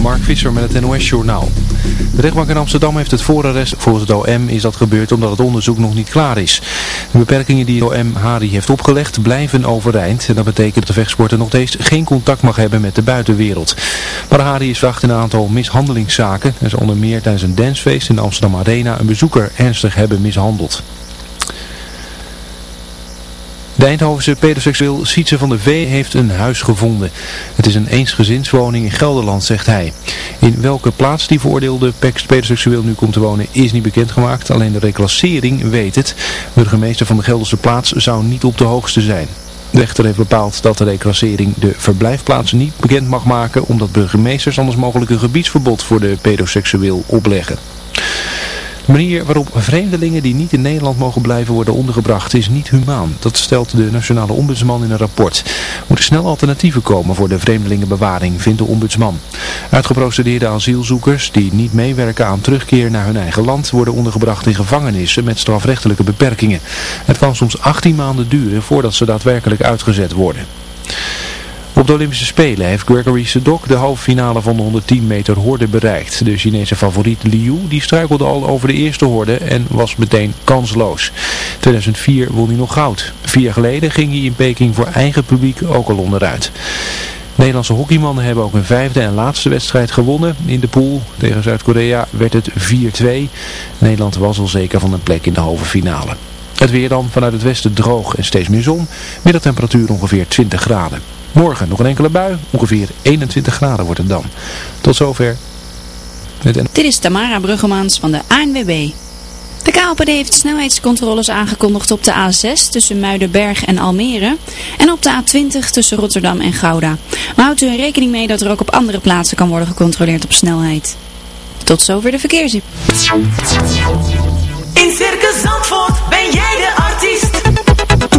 Mark Visser met het NOS Journaal. De rechtbank in Amsterdam heeft het voorarrest. Volgens het OM is dat gebeurd omdat het onderzoek nog niet klaar is. De beperkingen die het OM Hari heeft opgelegd blijven overeind. En dat betekent dat de vechtsporter nog steeds geen contact mag hebben met de buitenwereld. Maar Hari is verdacht in een aantal mishandelingszaken. En ze onder meer tijdens een dancefeest in de Amsterdam Arena een bezoeker ernstig hebben mishandeld. De Eindhovense pedoseksueel Sietse van de V heeft een huis gevonden. Het is een eensgezinswoning in Gelderland, zegt hij. In welke plaats die veroordeelde pedoseksueel nu komt te wonen is niet bekendgemaakt. Alleen de reclassering weet het. Burgemeester van de Gelderse plaats zou niet op de hoogste zijn. De rechter heeft bepaald dat de reclassering de verblijfplaats niet bekend mag maken, omdat burgemeesters anders mogelijk een gebiedsverbod voor de pedoseksueel opleggen. De manier waarop vreemdelingen die niet in Nederland mogen blijven worden ondergebracht is niet humaan. Dat stelt de nationale ombudsman in een rapport. Er moeten snel alternatieven komen voor de vreemdelingenbewaring, vindt de ombudsman. Uitgeprocedeerde asielzoekers die niet meewerken aan terugkeer naar hun eigen land worden ondergebracht in gevangenissen met strafrechtelijke beperkingen. Het kan soms 18 maanden duren voordat ze daadwerkelijk uitgezet worden. Op de Olympische Spelen heeft Gregory Sedok de halve finale van de 110 meter horde bereikt. De Chinese favoriet Liu die struikelde al over de eerste horde en was meteen kansloos. 2004 won hij nog goud. Vier jaar geleden ging hij in Peking voor eigen publiek ook al onderuit. Nederlandse hockeymannen hebben ook een vijfde en laatste wedstrijd gewonnen. In de pool tegen Zuid-Korea werd het 4-2. Nederland was al zeker van een plek in de halve finale. Het weer dan vanuit het westen droog en steeds meer zon. Middeltemperatuur ongeveer 20 graden. Morgen nog een enkele bui, ongeveer 21 graden wordt het dan. Tot zover. Dit is Tamara Bruggemans van de ANWB. De KLPD heeft snelheidscontroles aangekondigd op de A6 tussen Muidenberg en Almere en op de A20 tussen Rotterdam en Gouda. Maar houdt u er rekening mee dat er ook op andere plaatsen kan worden gecontroleerd op snelheid. Tot zover de verkeersinfo. In Circus Zandvoort ben jij de artiest.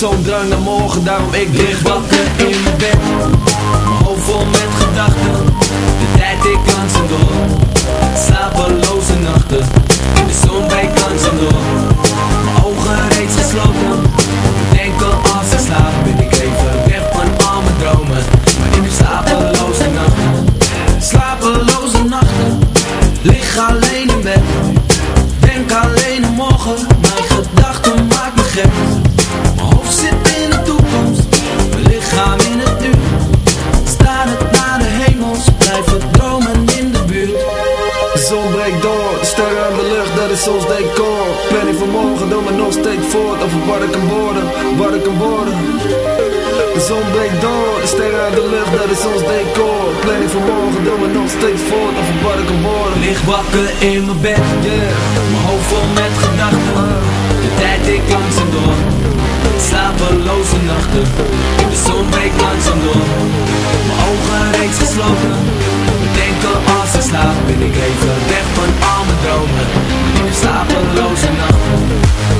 zo'n drang naar morgen, daarom ik lig wakker in mijn bed. Mijn hoofd vol met gedachten, de tijd ik langzaam door. Slapeloze nachten, de zon breekt langzaam door. Mijn ogen reeds gesloten, denk al als ik slaap Ben ik even weg van al mijn dromen, maar ik heb slapeloze nachten Slapeloze nachten, lig alleen in bed. Denk alleen aan morgen, mijn gedachten maken me gek. is ons decor. Planning voor morgen, doe me nog steeds voort Over wat ik kan worden, wat ik kan worden De zon breekt door, de sterren aan de lucht Dat is ons decor. Planning voor morgen, doe me nog steeds voort Over wat ik kan worden Licht wakker in mijn bed, yeah. Mijn hoofd vol met gedachten. De tijd ik langzaam door slapeloze nachten. De zon breekt langzaam door. Mijn ogen reeds gesloten. Denken als ik slaap Ben ik even weg van al mijn dromen. De slapeloze nachten.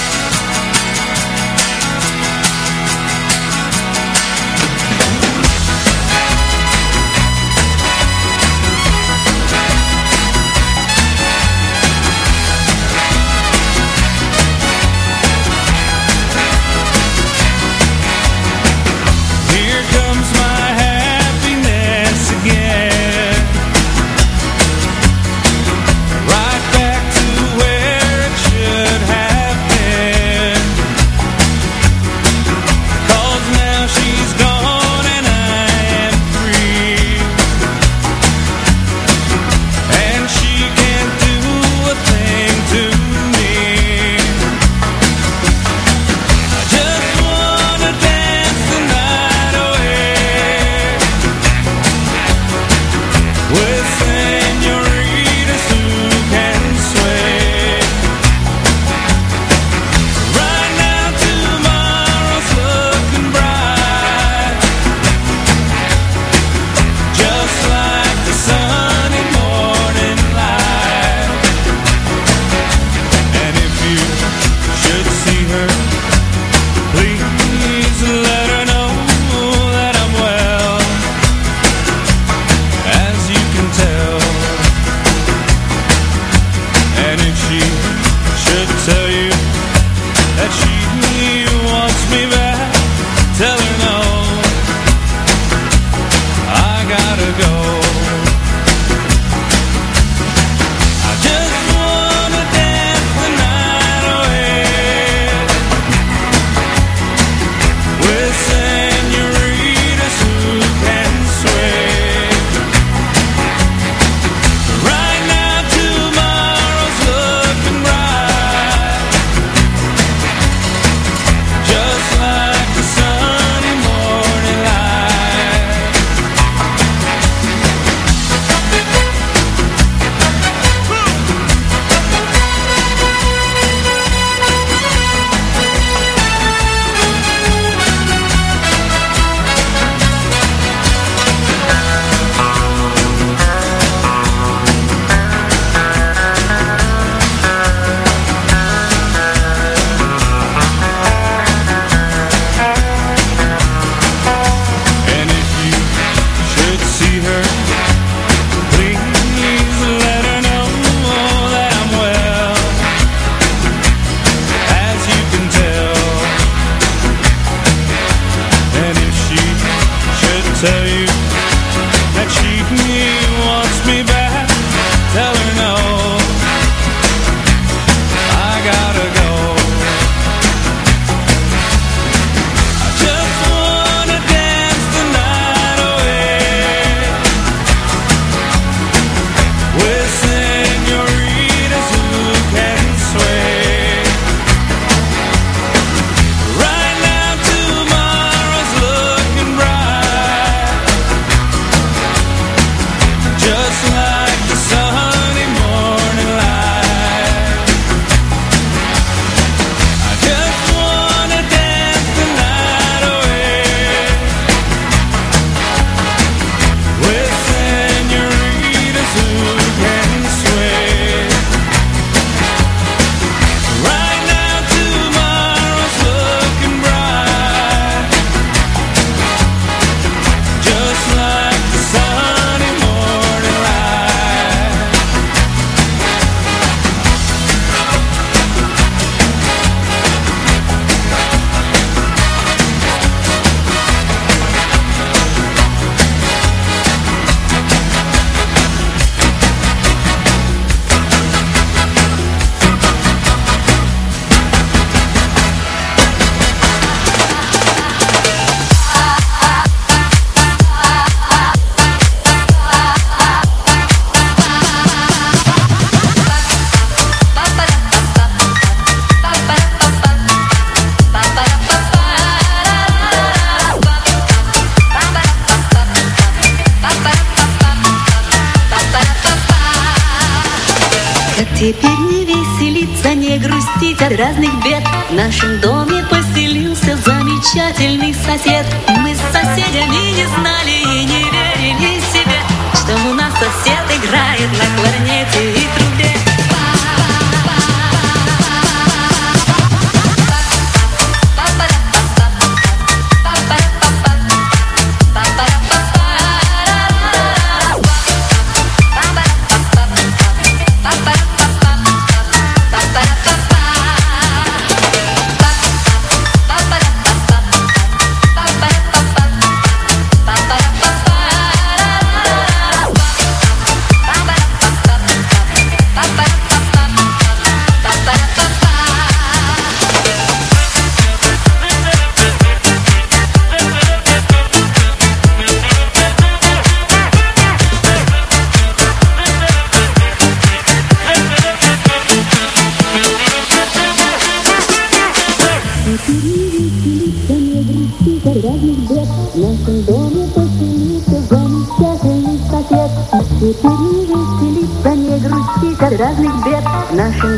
生多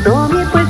多年不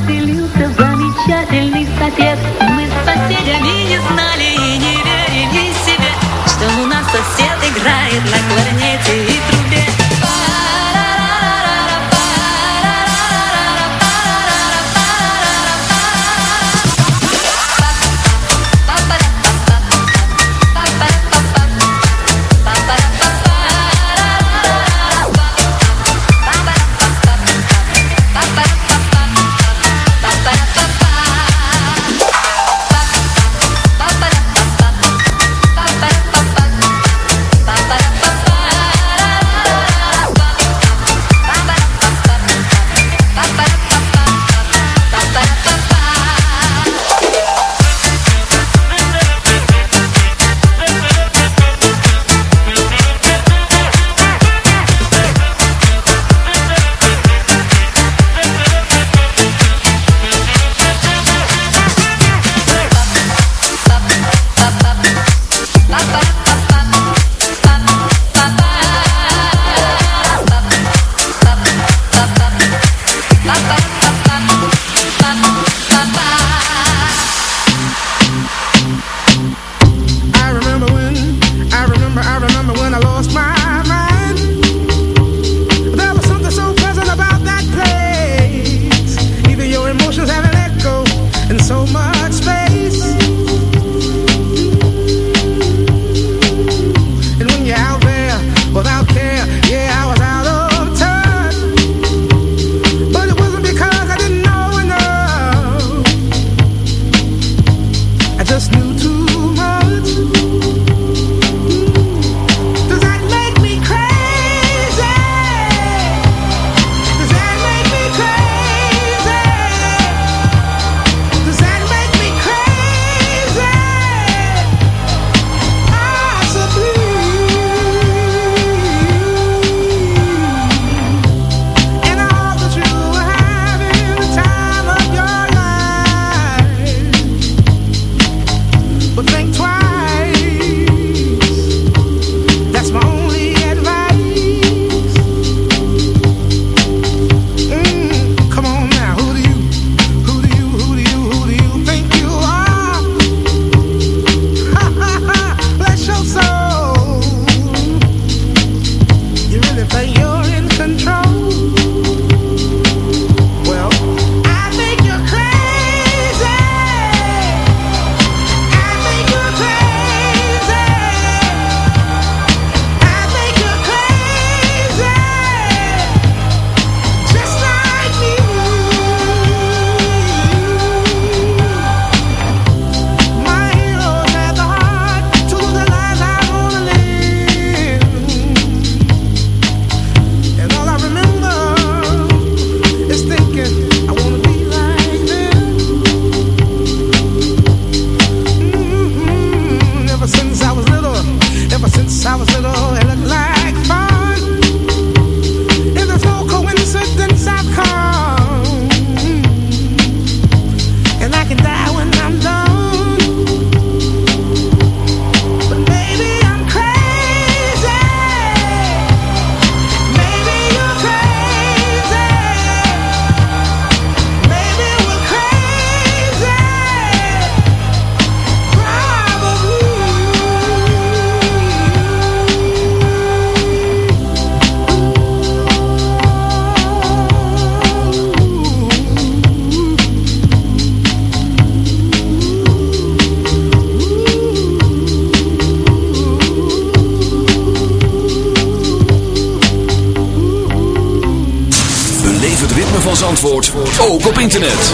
Zandvoort ook op internet.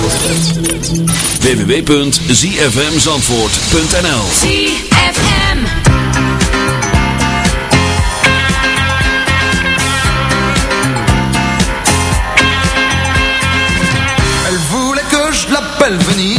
www.zfmzandvoort.nl ZFM Elle voulait que je l'appelle venir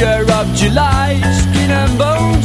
picture of July, skin and bone.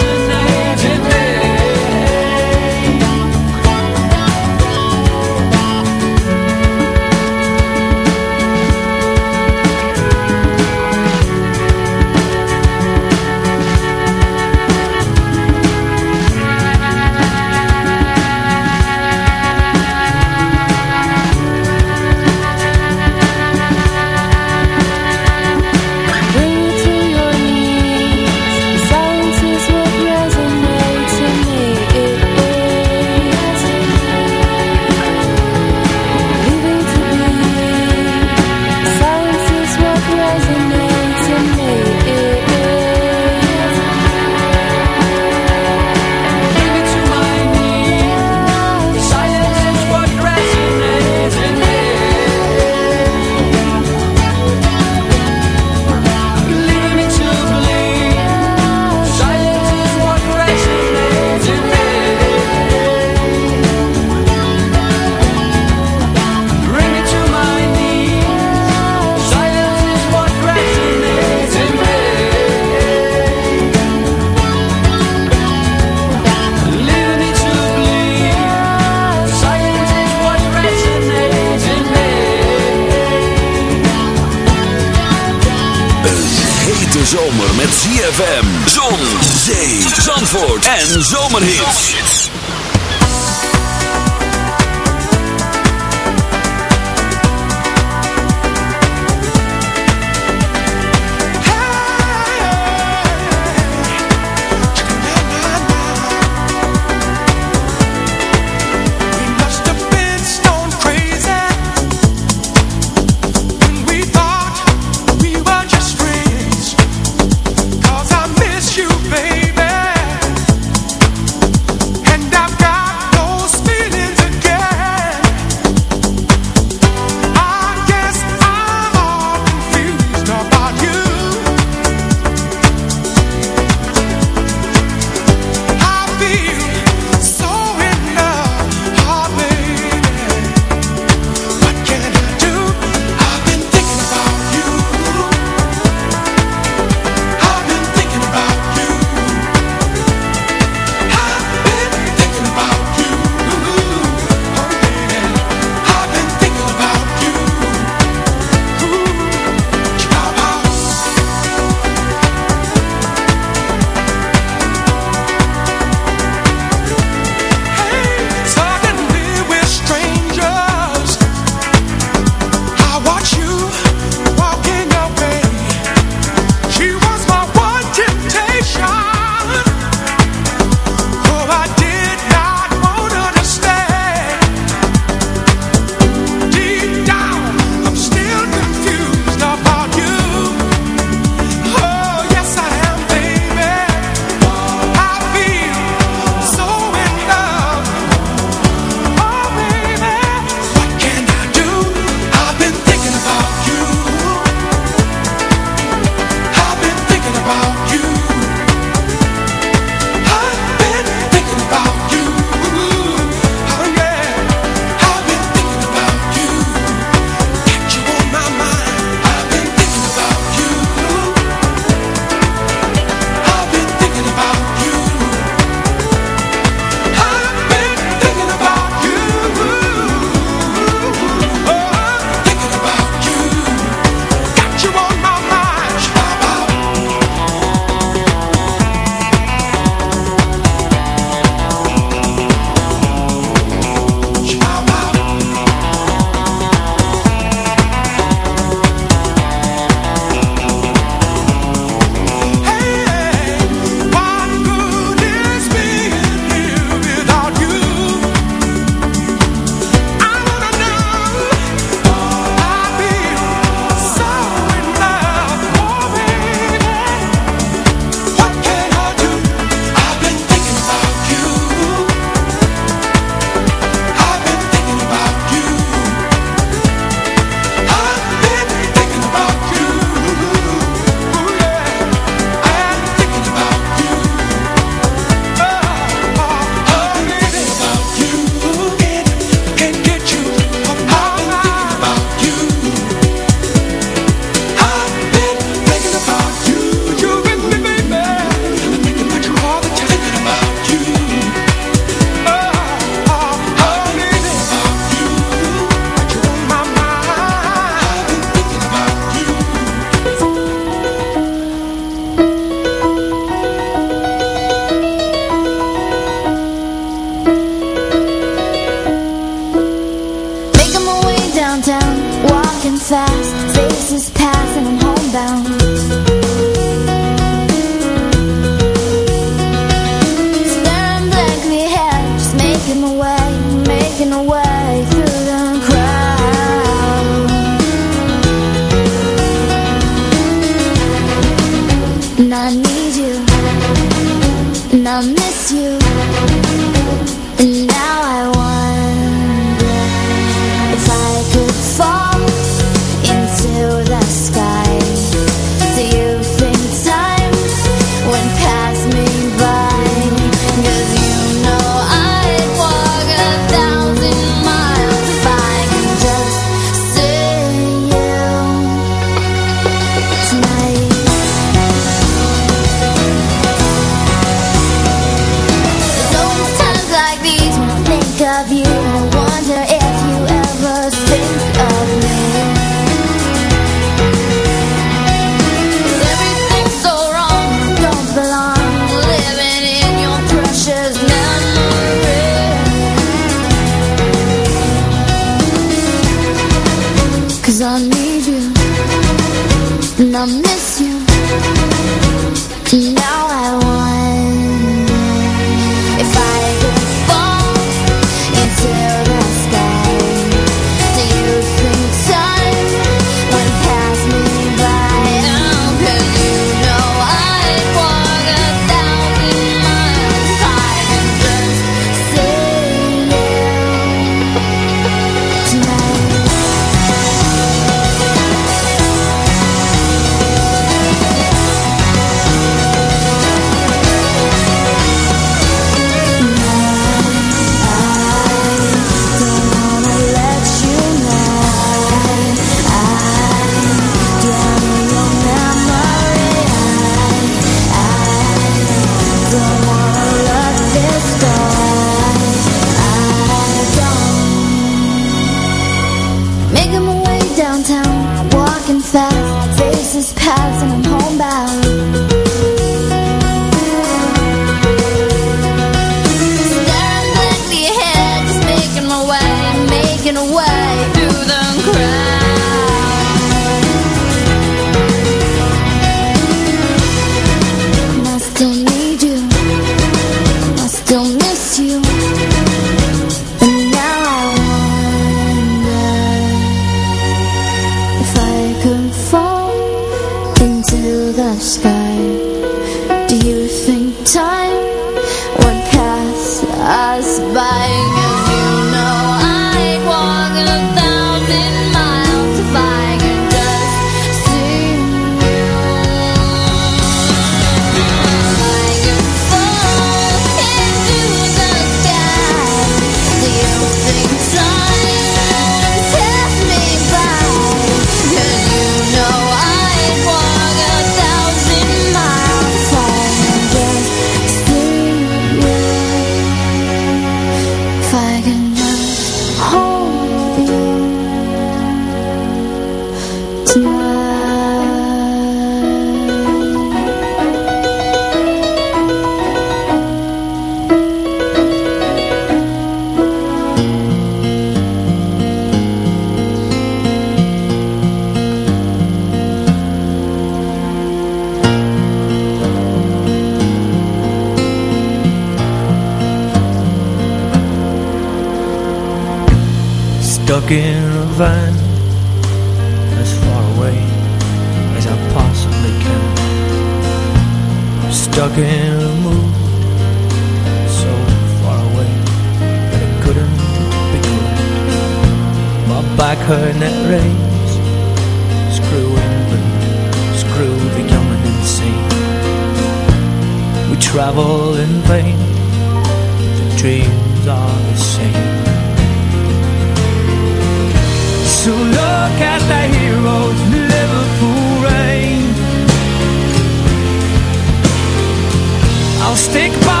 I'll stick by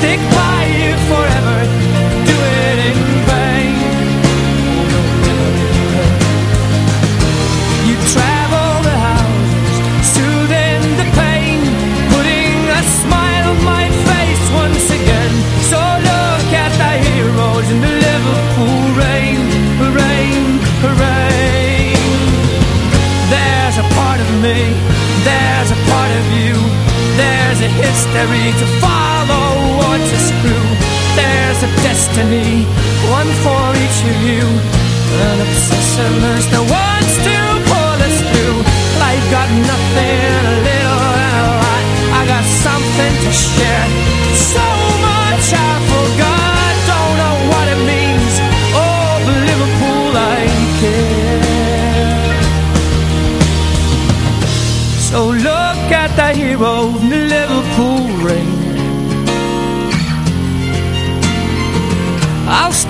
stick history to follow or to screw. There's a destiny, one for each of you. An obsession is the way.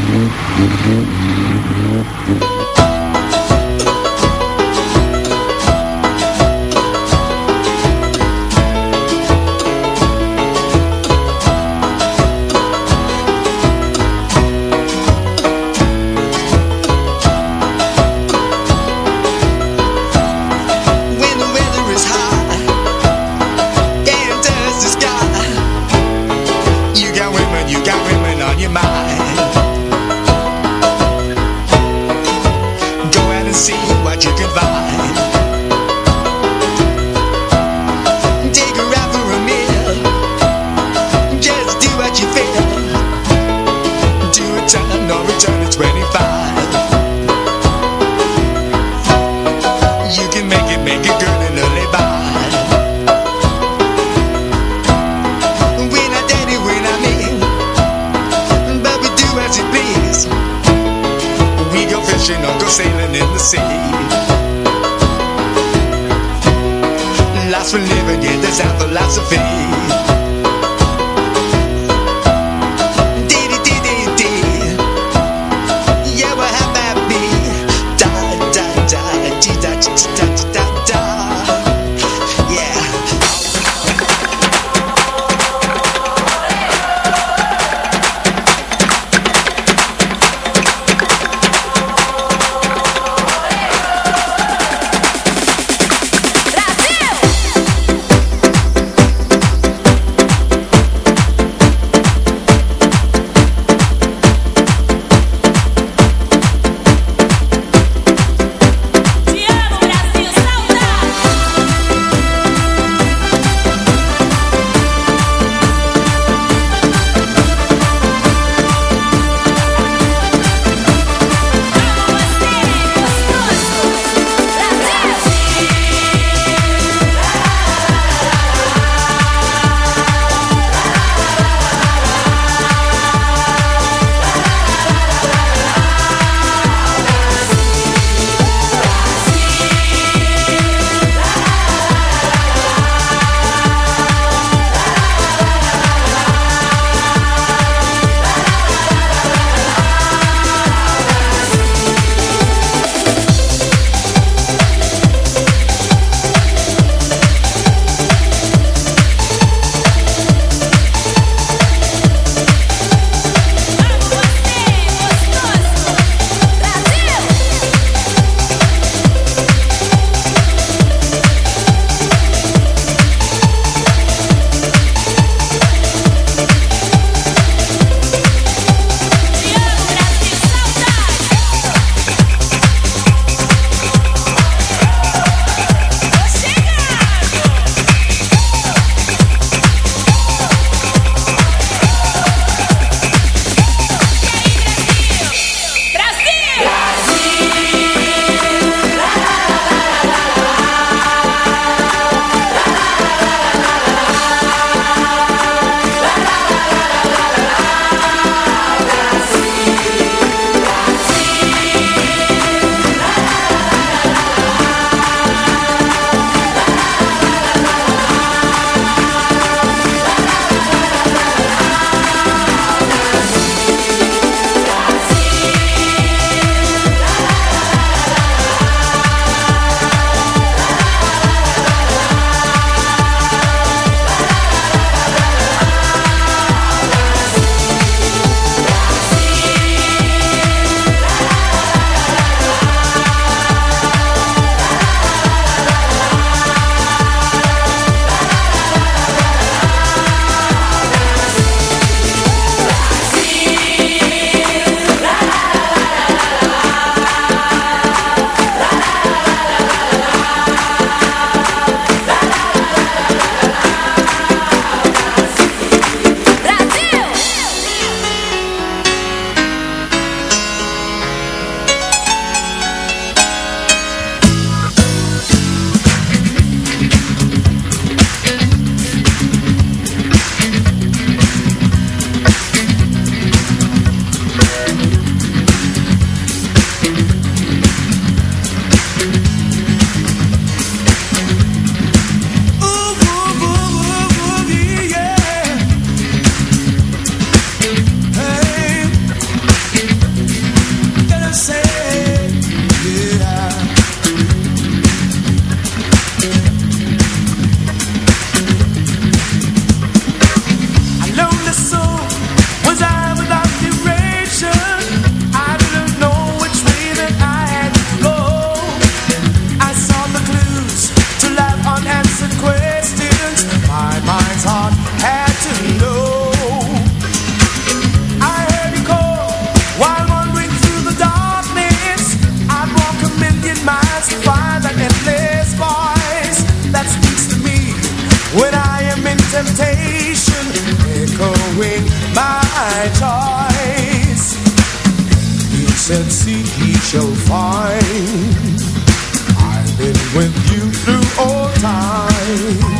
Mm-hmm. My toys. You said, seek, he shall find. I've been with you through all time.